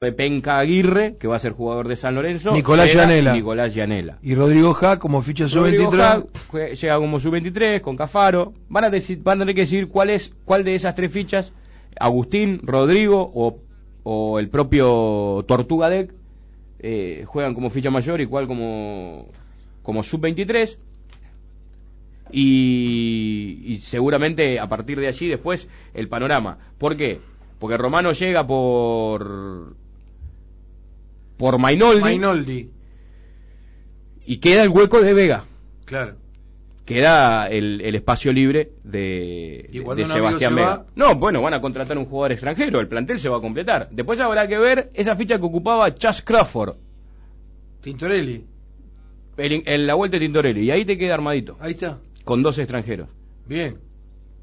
de Penca Aguirre, que va a ser jugador de San Lorenzo. Nicolás Llanela. Nicolás Llanela. Y Rodrigo Ja como ficha Rodrigo sub-23. Ja, jue- llega como sub-23 con Cafaro. Van a, decir, van a tener que decir cuál es cuál de esas tres fichas, Agustín, Rodrigo o, o el propio Tortuga Deck, eh, juegan como ficha mayor y cuál como, como sub-23. Y, y seguramente a partir de allí después el panorama. ¿Por qué? Porque Romano llega por por Mainoldi Mainoldi. y queda el hueco de Vega. Claro. queda el, el espacio libre de, Sebastián se Vega. va- No, bueno, van a contratar un jugador extranjero, el plantel se va a completar. Después habrá que ver esa ficha que ocupaba Chas Crawford Tintorelli. en, en la vuelta de Tintorelli, y ahí te queda armadito, Ahí está. con dos extranjeros. Bien.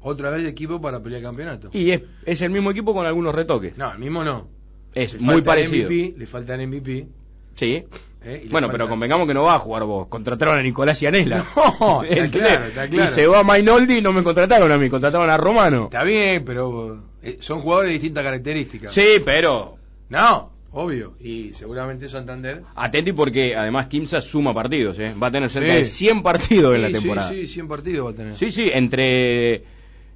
Otra vez equipo para pelear campeonato. Y es, es el mismo equipo con algunos retoques. No, el mismo no. Es Le muy parecido. MVP, le falta el MVP. Sí. ¿eh? Bueno, pero convengamos que no va a jugar vos. Contrataron a Nicolás Yanela. No, está claro, está claro. Y se va Mainoldi y no me contrataron a mí, contrataron a Romano. Está bien, pero eh, son jugadores de distintas características. Sí, pero No, obvio. Y seguramente Santander. Atenti porque además Kimsa suma partidos, ¿eh? va a tener cerca Sí. de 100 partidos en la temporada. Sí, sí, 100 partidos va a tener. Sí, sí, entre...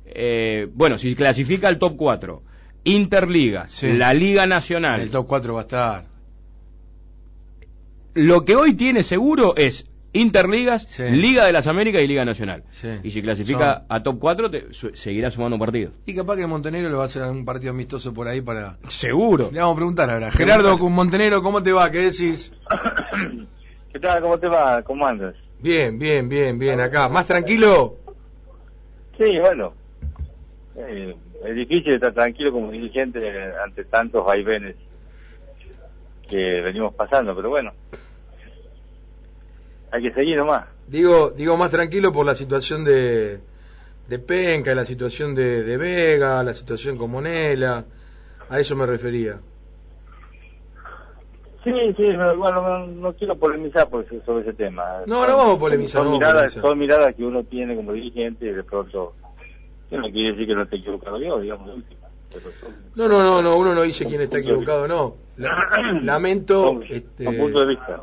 eh, bueno, si clasifica al top 4, Interliga, Sí. la Liga Nacional, el top 4 va a estar. lo que hoy tiene seguro es Interligas, Sí. Liga de las Américas y Liga Nacional. Sí. Y si clasifica Son- a top 4, te, su- seguirá sumando partidos. Y capaz que Montenegro le va a hacer un partido amistoso por ahí para. Seguro. Le vamos a preguntar ahora. Gerardo con Montenegro, ¿cómo te va? ¿Qué decís? ¿Qué tal? ¿Cómo te va? ¿Cómo andas? Bien, bien, bien, bien. Acá. ¿Más tranquilo? Sí, bueno. Eh, es difícil estar tranquilo como dirigente ante tantos vaivenes que venimos pasando, pero bueno. Hay que seguir nomás. Digo, digo más tranquilo por la situación de, de Penca, la situación de, de Vega, la situación con Monela. A eso me refería. Sí, sí, no, bueno, no, no quiero polemizar por ese- sobre ese tema. No, no vamos a polemizar, Son, no miradas, polemizar. son miradas que uno tiene como dirigente y de pronto... no quiere decir que no esté equivocado yo, digamos, No, no, no, no, uno no dice quién está equivocado, no. La- lamento. este, son puntos de vista.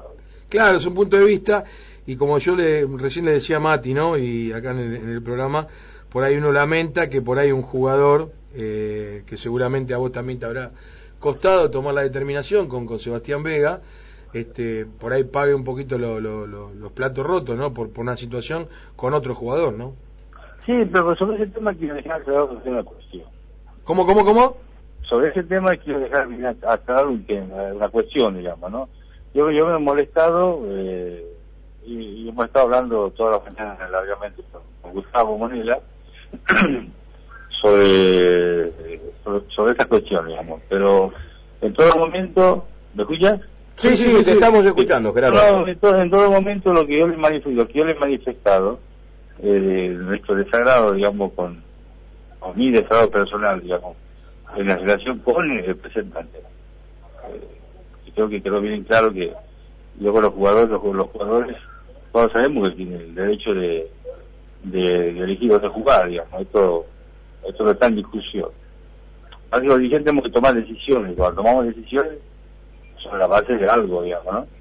Claro, es un punto de vista y como yo le, recién le decía a Mati, ¿no? Y acá en el, en el programa, por ahí uno lamenta que por ahí un jugador, eh, que seguramente a vos también te habrá costado tomar la determinación con, con Sebastián Vega, este, por ahí pague un poquito lo- lo- lo- los platos rotos, ¿no? Por, por una situación con otro jugador, ¿no? Sí, pero sobre ese tema quiero dejar aclarado una cuestión. ¿Cómo, cómo, cómo? Sobre ese tema quiero dejar aclarar un tema, una cuestión, digamos, ¿no? Yo, yo me he molestado eh, y, y hemos estado hablando todas las mañanas largamente con, Gustavo Monela sobre, sobre, sobre esa cuestión, digamos. Pero en todo momento, ¿me escuchas? Sí, sí, te estamos escuchando, Gerardo. No, entonces, en todo momento lo que yo le manifiesto, lo que yo le he manifestado, eh, nuestro desagrado, digamos, con, mi desagrado personal, digamos, en la relación con el representante. Eh, creo que quedó bien claro que luego los jugadores, los, los jugadores, todos sabemos que tienen el derecho de, de, de elegir dónde jugar, digamos, esto, esto no está en discusión. Así que los dirigentes tenemos que tomar decisiones, cuando tomamos decisiones, sobre la base de algo, digamos, ¿no?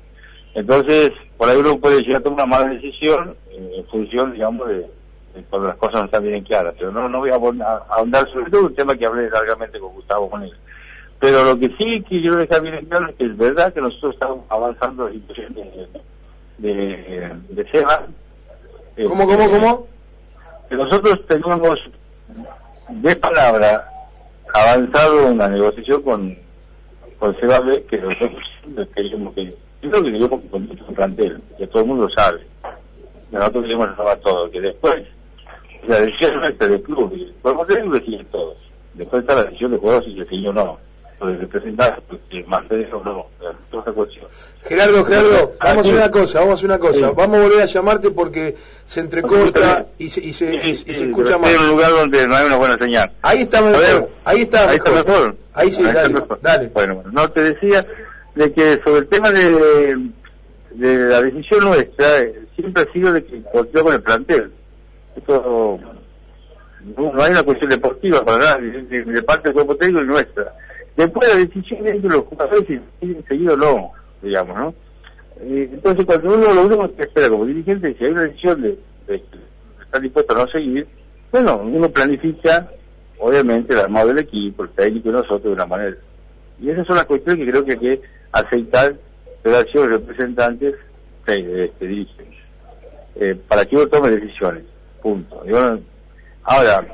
Entonces, por ahí uno puede llegar a tomar una mala decisión eh, en función, digamos, de, de cuando las cosas no están bien claras. Pero no, no voy a, ahondar sobre todo un tema que hablé largamente con Gustavo con él. Pero lo que sí quiero dejar bien en claro es que es verdad que nosotros estamos avanzando de, de, de SEBA. Eh, ¿Cómo, cómo, cómo? que nosotros teníamos de palabra avanzado una negociación con, con Sebabe que nosotros queríamos que yo creo que con plantel, todo el mundo sabe, nosotros queríamos renovar todo, que después la decisión nuestra del club, podemos tener decir todos, después está la decisión de jugadores y que yo no, eso no, otra cuestión. Gerardo, Gerardo, vamos a hacer una cosa, vamos a hacer una cosa. Sí. Vamos a volver a llamarte porque se entrecorta y se, y se, Sí, se escucha estoy en un lugar donde no hay una buena señal. Ahí está mejor. Ahí está Ahí está mejor. mejor. Ahí sí, está dale, mejor. dale. Bueno, bueno, no te decía de que sobre el tema de, de la decisión nuestra, eh, siempre ha sido de que volteó con el plantel. Esto no, no hay una cuestión deportiva para nada, ni de, parte del cuerpo técnico ni nuestra. Después la decisión de los jugadores si seguido o no, digamos, ¿no? Eh, entonces cuando uno lo único que espera como dirigente, si hay una decisión de, estar dispuesto a no seguir, bueno, uno planifica, obviamente, el armado del equipo, el técnico y nosotros de una manera. Y esas son las cuestiones que creo que que aceitar relación representantes que dirigen, eh, para que uno tome decisiones, punto. ahora,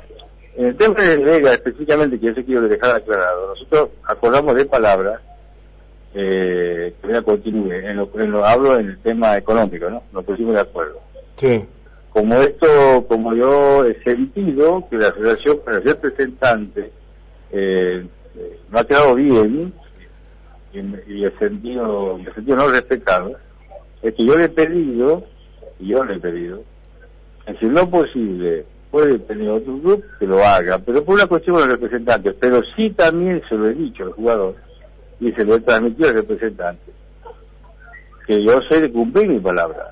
en el tema de Vega específicamente, que yo sé quiero dejar aclarado, nosotros acordamos de palabras eh, que Vega continúe, en lo, en lo, hablo en el tema económico, ¿no? Nos pusimos de acuerdo. Sí. Como esto, como yo he sentido que la relación con el representante eh, no ha quedado bien, y, he sentido, he sentido no respetado, es que yo le he pedido, yo le he pedido, en si no posible puede tener otro club que lo haga, pero por una cuestión con el representante, pero sí también se lo he dicho al jugador y se lo he transmitido al representante, que yo sé de cumplir mi palabra.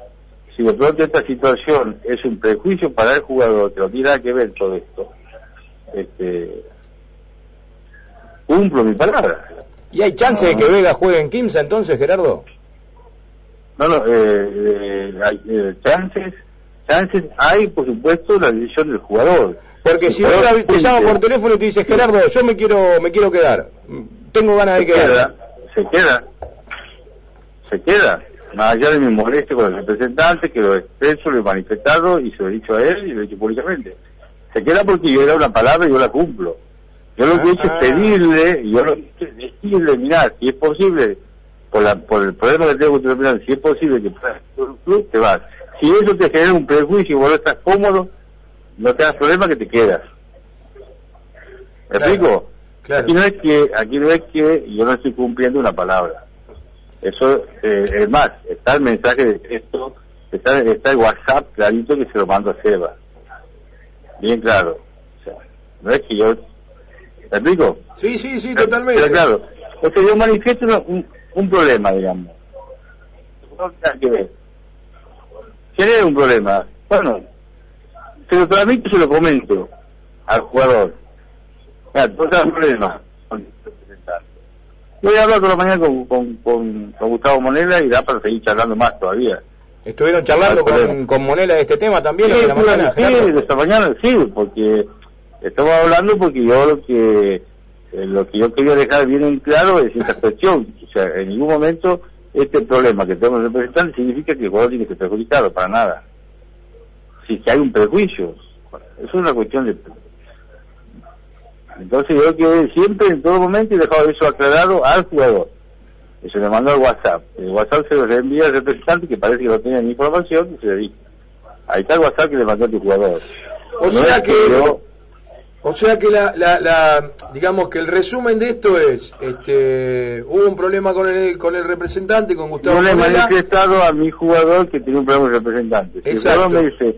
Si de pronto esta situación es un prejuicio para el jugador, que no tiene nada que ver todo esto, este, cumplo mi palabra. ¿Y hay chance de que Vega juegue en Kimsa entonces, Gerardo? No, no, eh, eh, hay eh, chances chances hay, por supuesto, la decisión del jugador. Porque si ahora te llama por teléfono y te dice, Gerardo, yo me quiero me quiero quedar, tengo ganas de quedar. se queda, se queda. Más allá de mi molestia con el representante, que lo expreso, lo he manifestado y se lo he dicho a él y lo he dicho públicamente. Se queda porque yo era una palabra y yo la cumplo. Yo lo que he hecho es ah. pedirle, yo lo que he hecho es decirle, mirá, si es posible, por, la, por el problema que tengo con tu si es posible que puedas un club, te vas si eso te genera un prejuicio y vos estás cómodo, no te das problema que te quedas. ¿Me explico? Aquí no es que, aquí no es que yo no estoy cumpliendo una palabra. Eso, eh, es más, está el mensaje de texto, está, está el WhatsApp clarito que se lo mando a Seba. Bien claro. O sea, no es que yo... ¿Me explico? Sí, sí, sí, totalmente. Pero claro. O sea, yo manifiesto un, un problema, digamos. No tiene que ver genera un problema. Bueno, se lo transmito se lo comento al jugador. Mira, no un problema. Voy a hablar toda la mañana con, con, con, Gustavo Monela y da para seguir charlando más todavía. ¿Estuvieron charlando con, con Monela de este tema también? Sí, de la mañana, sí, esta mañana sí, porque estamos hablando porque yo lo que eh, lo que yo quería dejar bien en claro es esta cuestión. O sea, en ningún momento este problema que tenemos representantes significa que el jugador tiene que ser perjudicado, para nada. Si que hay un prejuicio, eso es una cuestión de... Entonces yo que siempre, en todo momento, he dejado eso aclarado al jugador. Y se le mandó al WhatsApp. El WhatsApp se lo envía al representante que parece que no tenía ni información y se le dice. Ahí está el WhatsApp que le mandó a tu jugador. O sea que... O sea que la, la, digamos que el resumen de esto es, este, hubo un problema con el, con el representante, con Gustavo Yo le manifestado a mi jugador que tiene un problema con el representante. Si el jugador me dice,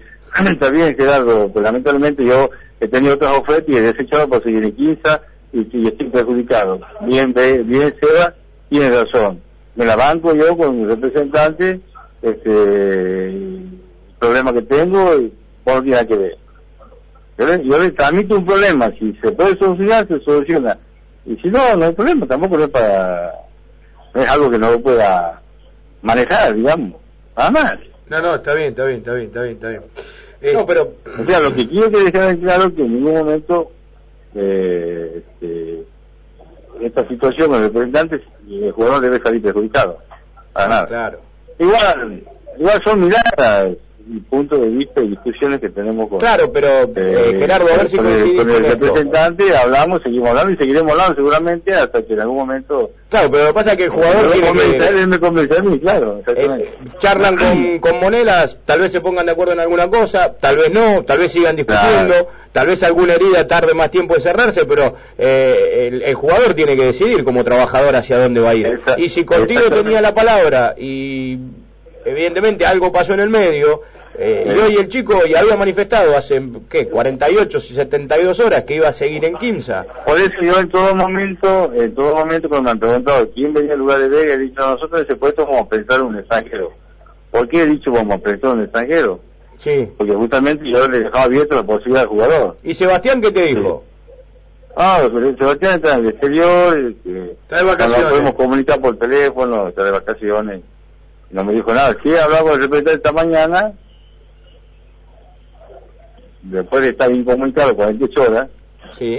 está bien Gerardo, pues lamentablemente yo he tenido otras ofertas y he desechado por seguir en 15 y, estoy perjudicado. Bien, bien Seba, tiene razón. Me la banco yo con mi representante, este, el problema que tengo, y por no que ver. Yo le, transmito un problema, si se puede solucionar, se soluciona. Y si no, no hay problema, tampoco es para... es algo que no lo pueda manejar, digamos. Nada más. No, no, está bien, está bien, está bien, está bien, está bien. no, eh, pero... O sea, lo que quiero que dejar en claro que en ningún momento eh, este, esta situación con el representante, el jugador debe salir perjudicado. Para nada. Claro. Igual, igual son miradas y punto de vista y discusiones que tenemos con claro pero eh, eh Gerardo a ver si con el, con el representante hablamos seguimos hablando y seguiremos hablando seguramente hasta que en algún momento claro pero lo que pasa es que el jugador tiene que él me convence a mí claro eh, charlan con, con Monelas tal vez se pongan de acuerdo en alguna cosa tal vez no tal vez sigan discutiendo tal vez alguna herida tarde más tiempo en cerrarse pero eh, el, el, jugador tiene que decidir como trabajador hacia dónde va a ir. Y si contigo tenía la palabra y evidentemente algo pasó en el medio eh, y hoy el chico ya había manifestado hace, ¿qué? 48, 72 horas que iba a seguir en Quimsa. Por eso yo en todo momento, en todo momento cuando me han preguntado quién venía al lugar de Vega, he dicho nosotros en ese puesto vamos a pensar un extranjero. ¿Por qué he dicho vamos a pensar un extranjero? Sí. Porque justamente yo le dejaba abierto la posibilidad al jugador. ¿Y Sebastián qué te dijo? Ah, pero Sebastián está en el exterior, este, Está de vacaciones. No podemos comunicar por teléfono, está de vacaciones. No me dijo nada. Sí, hablaba con el representante esta mañana. Después de estar incomunicado 48 horas, Sí.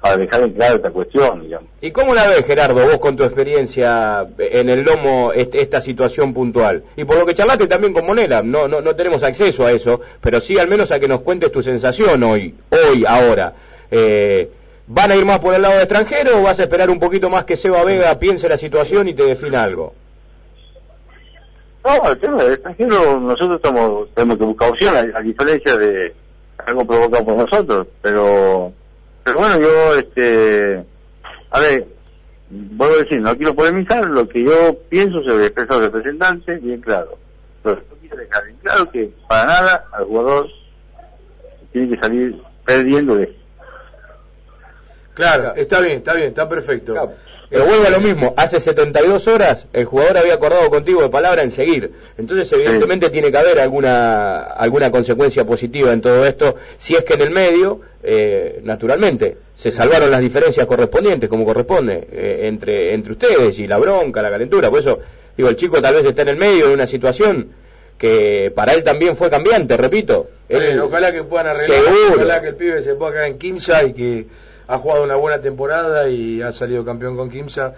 para dejar en claro esta cuestión, digamos. ¿Y cómo la ves, Gerardo, vos con tu experiencia en el lomo, est- esta situación puntual? Y por lo que charlaste también con Monela, no, no, no tenemos acceso a eso, pero sí al menos a que nos cuentes tu sensación hoy, hoy, ahora. Eh, ¿Van a ir más por el lado de extranjero o vas a esperar un poquito más que Seba Vega piense la situación y te defina algo? No, el tema del extranjero, nosotros estamos, tenemos que buscar opciones, a, a diferencia de algo provocado por nosotros, pero, pero bueno, yo, este, a ver, vuelvo a decir, no quiero polemizar, lo que yo pienso sobre expresar al representante, bien claro. Pero yo quiero dejar en claro que para nada al jugador tiene que salir perdiendo de esto. Claro, está bien, está bien, está perfecto. Claro. Pero vuelvo a lo mismo, hace 72 horas el jugador había acordado contigo de palabra en seguir. Entonces, evidentemente, tiene que haber alguna, alguna consecuencia positiva en todo esto, si es que en el medio, eh, naturalmente, se salvaron las diferencias correspondientes, como corresponde, eh, entre, entre ustedes y la bronca, la calentura. Por eso, digo, el chico tal vez está en el medio de una situación que para él también fue cambiante, repito. Él- Bueno, ojalá que puedan arreglar, Seguro. ojalá que el pibe se pueda quedar en Kimsa y que ha jugado una buena temporada y ha salido campeón con Kimsa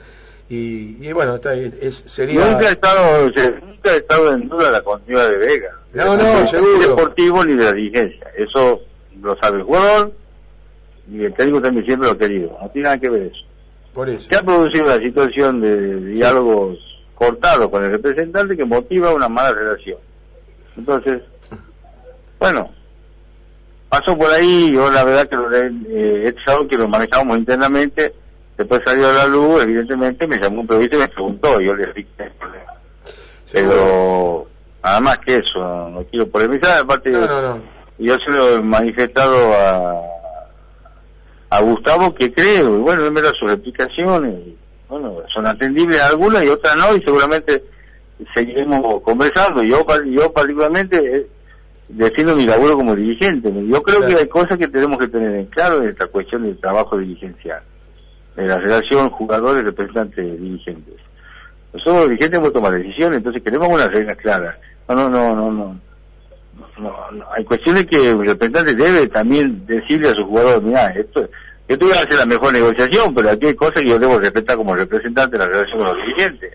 y, y bueno, está, es, sería Nunca ha estado, sea, nunca ha estado en duda la continuidad de Vega. No, no, Ni seguro. deportivo ni de la dirigencia. Eso lo sabe el jugador y el técnico también siempre lo ha querido. No tiene nada que ver eso. por eso. Se ha producido una situación de diálogos cortados con el representante que motiva una mala relación. Entonces, bueno, pasó por ahí, yo la verdad que lo eh, este sábado que lo manejamos internamente, después salió a la luz, evidentemente me llamó un periodista y me preguntó, yo le dije, pero nada más que eso, no, no quiero polemizar, aparte No, yo se lo he manifestado a, a Gustavo que creo, y bueno, él me da sus explicaciones, y, bueno, son atendibles algunas y otras no, y seguramente seguiremos conversando. Yo, yo particularmente eh, defiendo mi laburo como dirigente. Yo creo Claro. que hay cosas que tenemos que tener en claro en esta cuestión del trabajo dirigencial, de la relación jugadores, representantes, dirigentes. Nosotros los dirigentes hemos tomado decisiones, entonces queremos unas reglas claras. No, no, no, no, no. No, no, hay cuestiones que el representante debe también decirle a su jugador, mira, esto, yo te voy a hacer la mejor negociación, pero aquí hay cosas que yo debo respetar como representante de la relación con los dirigentes.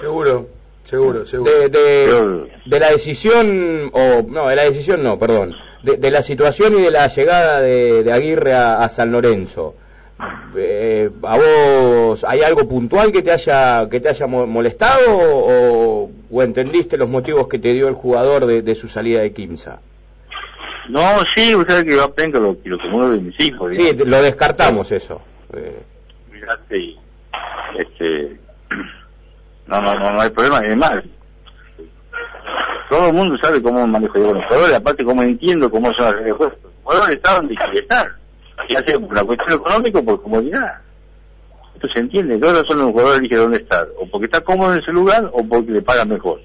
Seguro, seguro, seguro. de, de, la decisión, o no, de la decisión no, perdón, de, de la situación y de la llegada de, de Aguirre a, a San Lorenzo. Eh, ¿A vos hay algo puntual que te haya que te haya mo- molestado o, o entendiste los motivos que te dio el jugador de, de su salida de Quimsa? No, sí, usted que yo aprendo lo, lo que uno de mis hijos. Sí, lo descartamos eso. Eh, Mirate y, este, no, no, no, no hay problema, además, todo el mundo sabe cómo manejo yo los jugadores, aparte cómo entiendo cómo son las reglas. Los jugadores están donde quieren estar, ya sea por la cuestión económica por comodidad. Esto se entiende, todos son los jugadores eligen dónde estar, o porque está cómodo en ese lugar o porque le pagan mejor.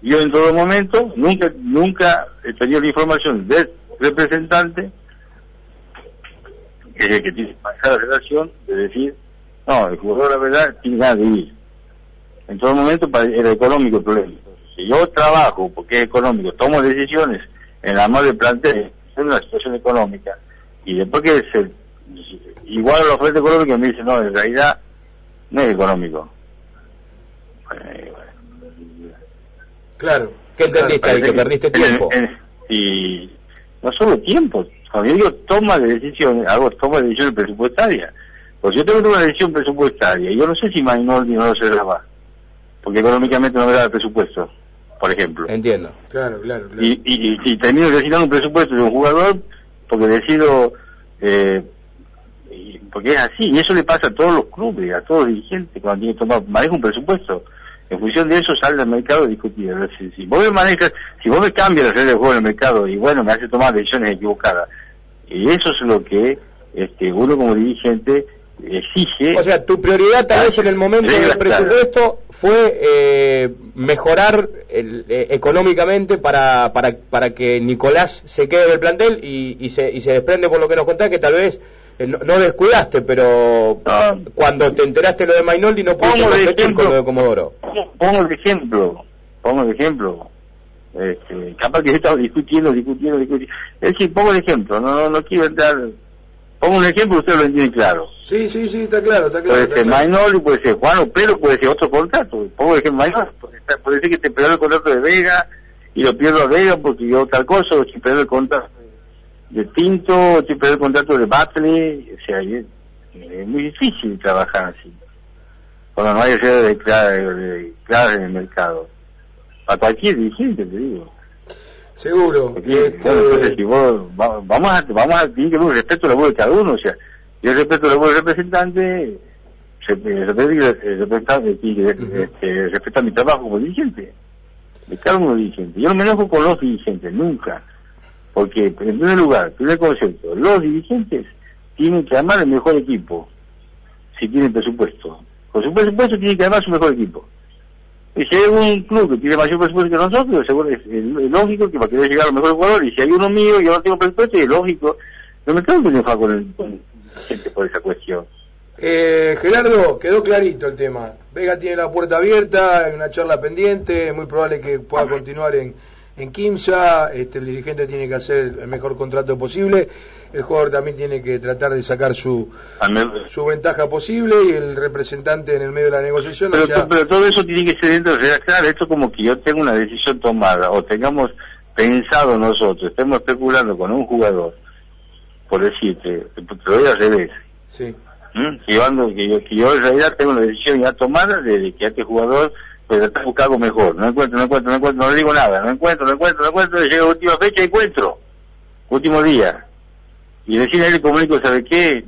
Yo en todo momento, nunca, nunca he tenido la información del representante que es que tiene que manejar la relación, de decir, no, el jugador la verdad tiene ganas de ir. En todo momento era económico el problema. Si yo trabajo porque es económico, tomo decisiones en la madre plantel, en una situación económica, y después que se igual a la oferta económica me dice, no, en realidad no es económico. Bueno, Claro. ¿Qué entendiste Claro, ahí? Que perdiste en- tiempo. en- y no solo tiempo, cuando yo digo toma de decisiones, hago toma de decisiones presupuestarias. Pues yo tengo que tomar una decisión presupuestaria, yo no sé si Mainoldi no se la va, porque económicamente no me da el presupuesto, por ejemplo. Entiendo. Claro, claro, claro. Y, y, y, y termino designando un presupuesto de un jugador porque decido, eh, y- porque es así, y eso le pasa a todos los clubes, a todos los dirigentes, cuando tienen que tomar, maneja un presupuesto. En función de eso sale al mercado a discutir. Si, si vos me manejas, si vos me cambias las reglas de juego en el mercado y bueno, me hace tomar decisiones equivocadas, y eso es lo que este, uno como dirigente exige. O sea, tu prioridad tal vez en el momento del presupuesto fue eh, mejorar el- eh, económicamente para, para, para que Nicolás se quede en el plantel y, y, se, y se desprende por lo que nos contás que tal vez eh, no, no descuidaste, pero No. cuando te enteraste lo de Mainoldi no pudiste competir con lo de Comodoro. Pongo el ejemplo, pongo el ejemplo. Este, capaz que yo estaba discutiendo, discutiendo, discutiendo. Es decir, pongo el ejemplo, no, no, no quiero entrar. Pongo un ejemplo, usted lo entiende claro. Sí, sí, sí, está claro, está claro. Puede está ser claro. Mainoli, puede ser Juan pero puede ser otro contrato. Pongo el ejemplo Mainoli, puede, ser- que te pierdo el contrato de Vega y lo pierdo a Vega porque yo tal cosa, o si pierdo el contrato de Tinto, o si pierdo el contrato de Batley, o sea, es, es muy difícil trabajar así. Cuando no hay redes de claras en el mercado. Para cualquier dirigente, te digo. Seguro. Porque, Este, bueno, entonces, si vos, va- vamos a, vamos a tener que ver respeto a la voz de cada uno, o sea, yo respeto la voz del representante, tiene que, Ujú. este, respeta mi trabajo como dirigente, de cada uno dirigente. Yo no me enojo con los dirigentes, nunca, porque, en primer lugar, primer concepto, los dirigentes tienen que armar el mejor equipo, si tienen presupuesto. Con su presupuesto tienen que armar su mejor equipo. Y si hay un club que tiene mayor presupuesto que nosotros, seguro es, es- es lógico que va a querer llegar a los mejores jugadores. Y si hay uno mío y yo no tengo presupuesto, es lógico. No me tengo que enojar con, el, con gente por esa cuestión. Eh, Gerardo, quedó clarito el tema. Vega tiene la puerta abierta, hay una charla pendiente, es muy probable que pueda continuar en, en Quimsa, este, el dirigente tiene que hacer el mejor contrato posible, el jugador también tiene que tratar de sacar su, su ventaja posible y el representante en el medio de la negociación, o Pero, sea, pero todo eso tiene que ser dentro de claro, esto como que yo tengo una decisión tomada o tengamos pensado nosotros, estemos especulando con un jugador, por decirte, te lo voy revés, sí, ¿m? que yo, ando- que, yo, que yo en realidad tengo una decisión ya tomada de, de que a este jugador de buscar algo mejor, no encuentro, no encuentro, no encuentro, no le digo nada, no encuentro, no encuentro, no encuentro, llega la última fecha encuentro, último día, y recién ahí le comunico, ¿sabe qué?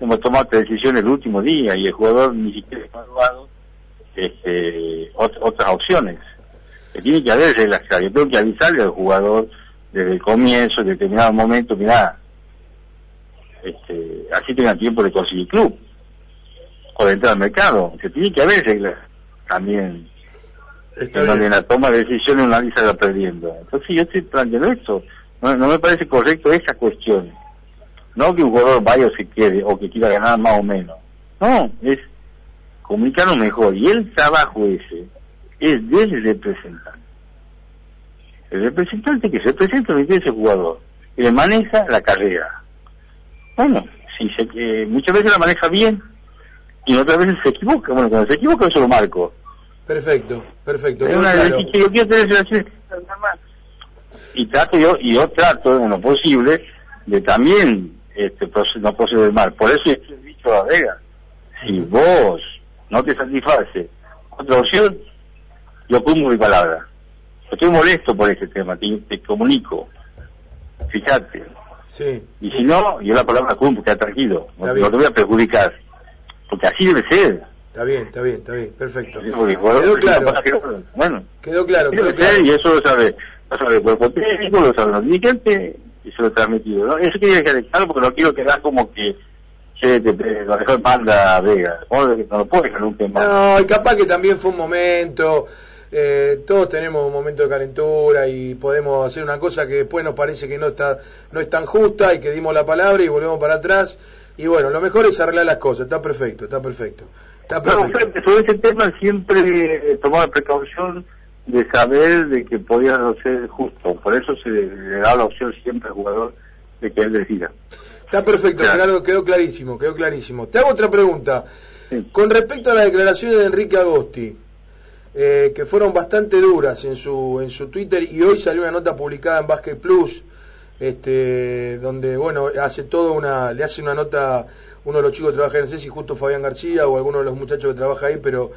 Hemos tomado esta decisión el último día y el jugador ni siquiera ha evaluado este, ot- otras opciones. Que tiene que haber reglas. Yo tengo que avisarle al jugador desde el comienzo, en determinado momento, mira, este, así tenga tiempo de conseguir club o de entrar al mercado. Que tiene que haber reglas también está en donde la toma de decisiones nadie salga perdiendo. Entonces yo estoy planteando esto. No, no me parece correcto esa cuestión. No que un jugador vaya o se quede o que quiera ganar más o menos. No, es comunicarnos mejor. Y el trabajo ese es del representante. El representante que se representa lo que ese jugador y le maneja la carrera. Bueno, si se, eh, muchas veces la maneja bien y otras veces se equivoca. Bueno, cuando se equivoca eso lo marco. Perfecto, perfecto. Una claro. decisión que yo quiero tener relaciones. Y trato yo, y yo trato en lo posible de también este no proceder mal. Por eso yo he dicho a Vega, si vos no te satisface otra opción, yo cumplo mi palabra. Estoy molesto por ese tema, te, te comunico. Fíjate. Sí, Y si no, yo la palabra cumplo, queda tranquilo. No, no te voy a perjudicar. Porque así debe ser. está bien, está bien, está bien, perfecto. Porque, bueno, Quedó claro, que Bueno, quedó claro, quedó y eso lo sabe, lo sabe el cuerpo técnico, lo saben los dirigentes, y se lo he transmitido. ¿no? Eso quería dejar claro porque no quiero quedar como que che, te, te- lo dejó en banda Vega. No, no lo puedo dejar nunca en banda. No, y capaz que también fue un momento, eh, todos tenemos un momento de calentura y podemos hacer una cosa que después nos parece que no está no es tan justa y que dimos la palabra y volvemos para atrás. Y bueno, lo mejor es arreglar las cosas, está perfecto, está perfecto. Está No, perfecto. sobre ese tema siempre tomado la precaución de saber de que podía no ser justo. Por eso se le da la opción siempre al jugador de que él decida. Está perfecto, Claro. Gerardo, quedó clarísimo, quedó clarísimo. Te hago otra pregunta. Sí. Con respecto a las declaraciones de Enrique Agosti, eh, que fueron bastante duras en su, en su Twitter y hoy salió una nota publicada en Basket Plus, este, donde, bueno, hace todo una, le hace una nota, uno de los chicos que trabaja, no sé si justo Fabián García o alguno de los muchachos que trabaja ahí, pero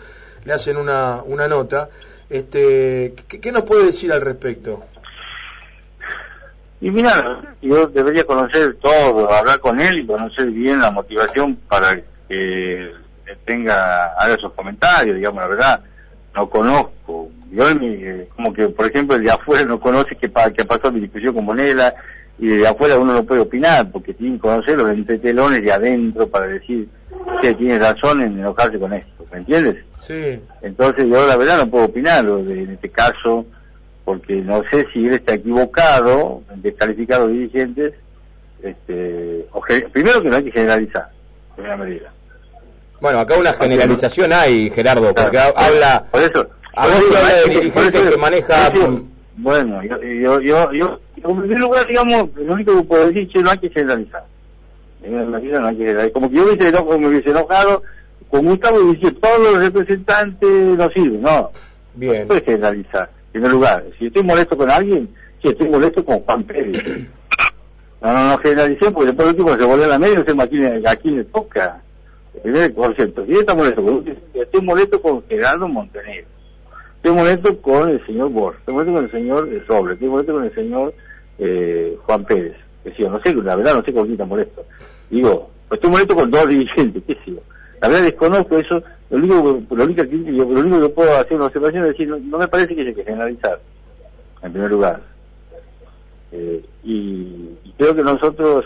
le hacen una, una nota. Este, ¿qué, ¿Qué nos puede decir al respecto? Y mira, yo debería conocer todo, hablar con él y conocer bien la motivación para que tenga, haga esos comentarios, digamos, la verdad, no conozco. Yo, ni- eh, como que, por ejemplo, el de afuera no conoce qué, pa- qué pasó mi discusión con Monela, y de afuera uno no puede opinar, porque tiene que conocer los entretelones de adentro para decir que tiene razón en enojarse con esto, ¿me entiendes? Sí, Entonces yo la verdad no puedo opinar en este caso, porque no sé si él está equivocado, en descalificar a los dirigentes, este, primero que no hay que generalizar, en una medida. Bueno, acá una generalización hay, Gerardo, porque habla... Por eso... A que maneja... bueno, yo, yo, yo, en primer lugar, digamos, lo único que puedo decir es que no hay que generalizar. No hay que generalizar. Como que yo hubiese enojado, me hubiese enojado con Gustavo y dice todos los representantes no sirven, no. Bien. No puede generalizar. En primer lugar, si estoy molesto con alguien, si estoy molesto con Juan Pérez. No, no, no generalicé porque después el último se volvió a la media y se aquí, aquí le toca. Por cierto, si está molesto con estoy molesto con Gerardo Montenegro. Estoy molesto con el señor Borges, estoy molesto con el señor Robles, estoy molesto con el señor eh, Juan Pérez. Sí, no sé, la verdad no sé con quién está molesto. Digo, pues estoy molesto con dos dirigentes, qué sé yo. La verdad desconozco eso, lo único, lo único, que, lo único que puedo hacer una observación es decir, no, me parece que haya que generalizar, en primer lugar. Eh, y, creo que nosotros,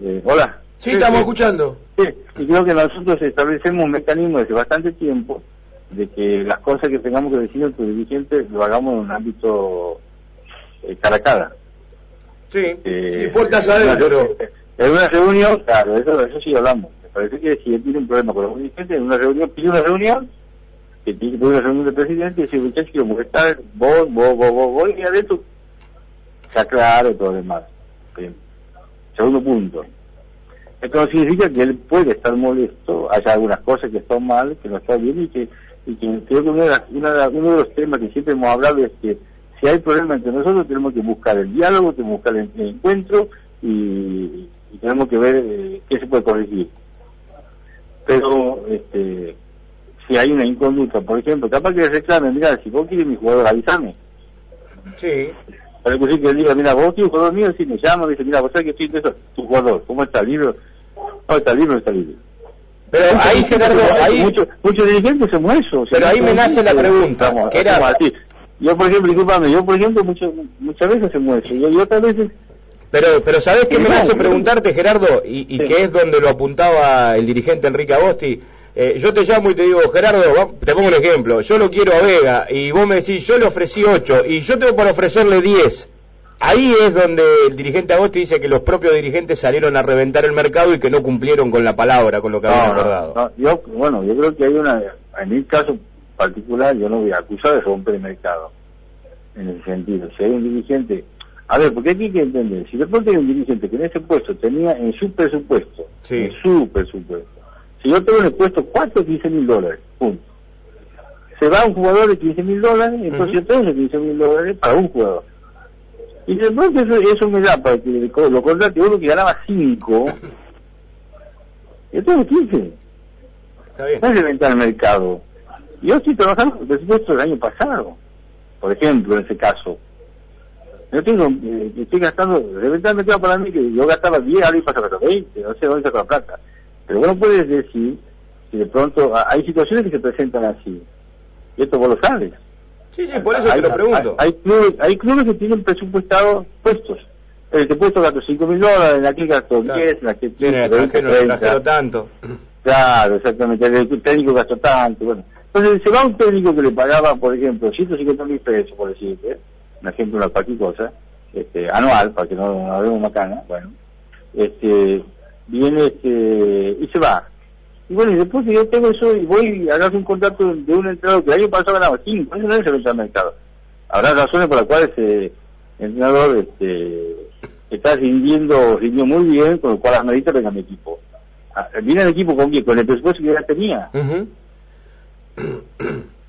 eh, hola. Sí, estamos escuchando. Sí, y creo que nosotros establecemos un mecanismo desde bastante tiempo de que las cosas que tengamos que decir entre dirigentes lo hagamos en un ámbito eh, cara a cara. Sí, eh, puertas adentro. En una reunión, claro, eso, eso sí hablamos. Me parece que si él tiene un problema con los dirigentes, en una reunión, pide una reunión, que tiene que una reunión de presidente y dice, muchachos, quiero molestar, vos, vos, vos, vos, vos, y adentro está claro todo lo demás. Segundo punto. Esto no significa que él puede estar molesto, hay algunas cosas que están mal, que no están bien y que, y que creo que uno de, los temas que siempre hemos hablado es que si hay problemas entre nosotros tenemos que buscar el diálogo, tenemos que buscar el, encuentro y, tenemos que ver eh, qué se puede corregir. Pero este, si hay una inconducta, por ejemplo, capaz que reclamen, mira, si vos quieres mi jugador, avísame. Sí. Para que él diga, mira, vos tienes un jugador mío, si me llama, dice, mira, vos sabés que estoy eso, tu jugador, ¿cómo está? ¿Libre? No, está libre, está libre. Pero ahí, Gerardo, ahí... Muchos, muchos dirigentes somos eso. pero ahí me nace la pregunta. era... Yo, por ejemplo, disculpame, yo, por ejemplo, mucho, muchas veces hacemos eso. Yo, yo otras veces... Pero, pero ¿sabés qué me nace preguntarte, Gerardo? Y, y que es donde lo apuntaba el dirigente Enrique Agosti eh, yo te llamo y te digo, Gerardo, te pongo un ejemplo, yo lo quiero a Vega y vos me decís, yo le ofrecí 8 y yo tengo para ofrecerle 10. Ahí es donde el dirigente Agosti dice que los propios dirigentes salieron a reventar el mercado y que no cumplieron con la palabra, con lo que habían acordado. yo, bueno, yo creo que hay una, en mi caso particular, yo no voy a acusar de romper el mercado, en ese sentido. Si hay un dirigente, a ver, porque aquí hay que entender, si de pronto hay un dirigente que en ese puesto tenía en su presupuesto, en su presupuesto, si yo tengo en el puesto 4 15 mil dólares, punto. Se va un jugador de 15 mil dólares, entonces yo tengo 15 mil dólares para un jugador. Y después eso, eso me da para que lo contrate uno que ganaba 5, yo tengo 15. Está bien. No es reventar el mercado. Yo estoy trabajando con el presupuesto del año pasado, por ejemplo, en ese caso. Yo tengo, eh, estoy gastando, reventar el mercado para mí que yo gastaba 10, ahora y pasa a 20, no sé dónde saco la plata. Pero vos no puedes decir que de pronto hay situaciones que se presentan así. Y esto vos lo sabes. Sí, sí, por eso te lo pregunto. Hay, clubes, hay clubes que tienen presupuestados puestos. El que puesto gastó 5 mil dólares, en aquel gastó 10, en aquel tiene el tanto. Claro, exactamente, el técnico gastó tanto. Bueno. Entonces se va un técnico que le pagaba, por ejemplo, 150 mil pesos, por decirte, un ejemplo, una cualquier cosa, este, anual, para que no, no hablemos macana, bueno, este, viene este, y se va. Y bueno, y después yo tengo eso y voy a hacer un contrato de un entrenador que el año pasado ganaba 5, eso no es el mercado. Habrá razones por las cuales eh, el entrenador este, está rindiendo, rindió muy bien, con lo cual las meditas venga mi equipo. Ah, viene el equipo con quién? Con el presupuesto que ya tenía.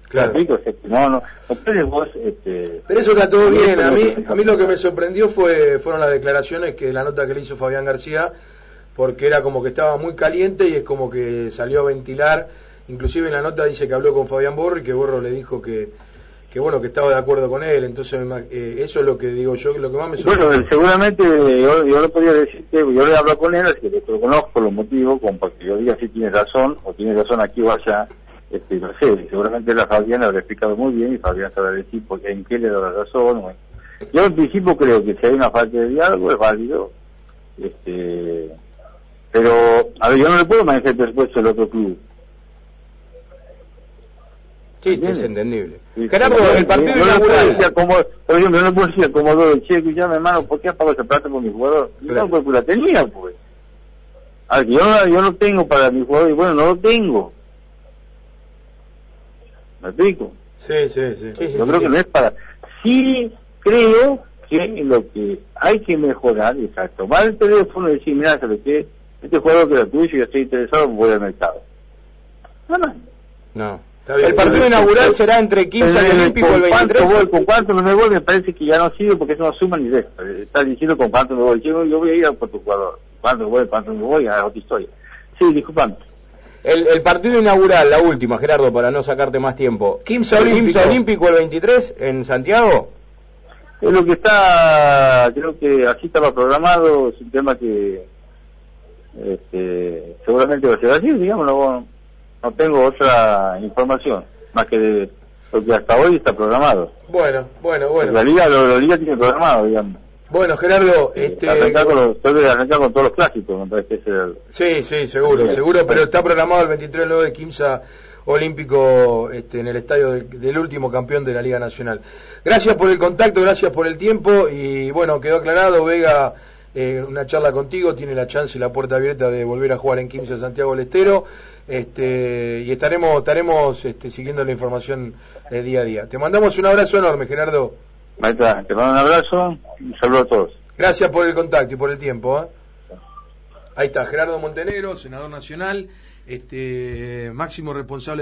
Claro. No, no, no vos, este... Pero eso está todo bien. A mí, a mí lo que me sorprendió fue fueron las declaraciones que la nota que le hizo Fabián García porque era como que estaba muy caliente y es como que salió a ventilar. Inclusive en la nota dice que habló con Fabián Borro y que Borro le dijo que, que bueno, que estaba de acuerdo con él. Entonces, eh, eso es lo que digo yo, lo que más me sorprende. Bueno, seguramente yo, yo le podría decir yo le hablo con él, así que lo conozco los motivos, como para que yo diga si tiene razón o tiene razón aquí o allá. Este, no sé, seguramente la Fabián le habrá explicado muy bien y Fabián sabrá decir porque en qué le da la razón. Yo en principio creo que si hay una falta de diálogo es válido. Este, pero, a ver, yo no le puedo manejar el presupuesto del otro club. Sí, es entendible. Gerardo, el partido inaugural. como, por ejemplo, no puedo decir como dos, che, escuchame hermano, ¿por qué apago ese plato con mi jugador? No, porque la tenía, pues. A ver, yo, yo no tengo para mi jugador, y bueno, no lo tengo. ¿Me explico? Sí, sí, sí. yo creo que no es para... Sí creo que lo que hay que mejorar es tomar el teléfono y decir, mira, ¿sabes qué? Este jugador que era tuyo, yo estoy interesado, voy al mercado. No, no. No el partido inaugural será entre 15 y Olímpico el 23. Voy, ¿Con cuánto no me voy? Me parece que ya no sirve porque eso no suma ni de Estás diciendo con cuánto me voy. Yo, yo voy a ir a por tu jugador. ¿Cuánto me voy? ¿Cuánto me voy? A otra historia. Sí, disculpame. El, el, partido inaugural, la última, Gerardo, para no sacarte más tiempo. ¿Quimsa Olímpico. Olímpico el 23 en Santiago? Es lo que está, creo que así estaba programado, es un tema que este, seguramente va a ser así, digamos, no, no tengo otra información más que de lo que hasta hoy está programado. Bueno, bueno, bueno. La liga, lo, liga tiene programado, digamos. Bueno, Gerardo, este... Arrancar con, los, arrancar con todos los clásicos, me parece que es Sí, sí, seguro, seguro, pero está programado el 23 luego de Quimsa Olímpico este, en el estadio del, último campeón de la Liga Nacional. Gracias por el contacto, gracias por el tiempo y bueno, quedó aclarado, Vega, eh, una charla contigo, tiene la chance y la puerta abierta de volver a jugar en Quimsa Santiago del Estero este, y estaremos, estaremos este, siguiendo la información eh, día a día. Te mandamos un abrazo enorme, Gerardo. Maestra, te mando un abrazo y un saludo a todos. Gracias por el contacto y por el tiempo. ¿eh? Ahí está, Gerardo Montenegro, senador nacional, este, máximo responsable de